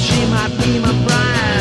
she might be my bride.